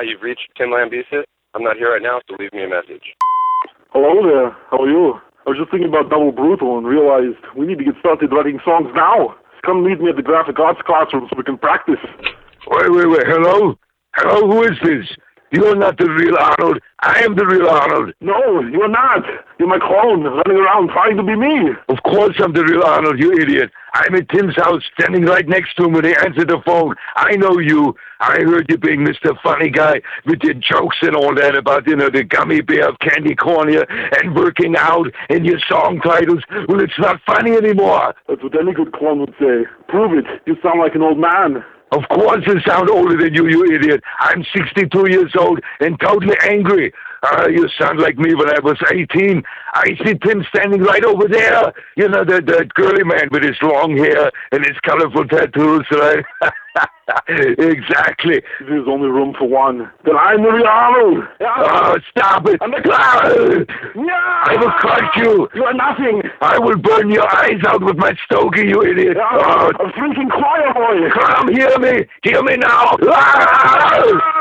Hi, you've reached Tim Lambesis. I'm not here right now, so leave me a message. Hello there. How are you? I was just thinking about Double Brutal and realized we need to get started writing songs now. Come meet me at the graphic arts classroom so we can practice. Wait, wait, wait. Hello? Hello, who is this? You're not the real Arnold. I am the real Arnold. No, you're not. You're my clone running around trying to be me. Of course I'm the real Arnold, you idiot. I'm at Tim's house, standing right next to him when he answered the phone. I know you. I heard you being Mr. Funny Guy with your jokes and all that about, you know, the gummy bear of candy cornea and working out and your song titles. Well, it's not funny anymore. That's what any good clone would say. Prove it. You sound like an old man. Of course I sound older than you, you idiot. I'm 62 years old and totally angry. Uh, you sound like me when I was 18. I see Tim standing right over there. You know, that, that girly man with his long hair and his colorful tattoos, right? exactly. There's only room for one. Then I'm the real Arnold. Oh, stop it. I'm the clown. Yeah. I will cut you. You are nothing. I will burn your eyes out with my stogie, you idiot. Oh, I'm drinking choir boy. come, hear me. Hear me now. Ah!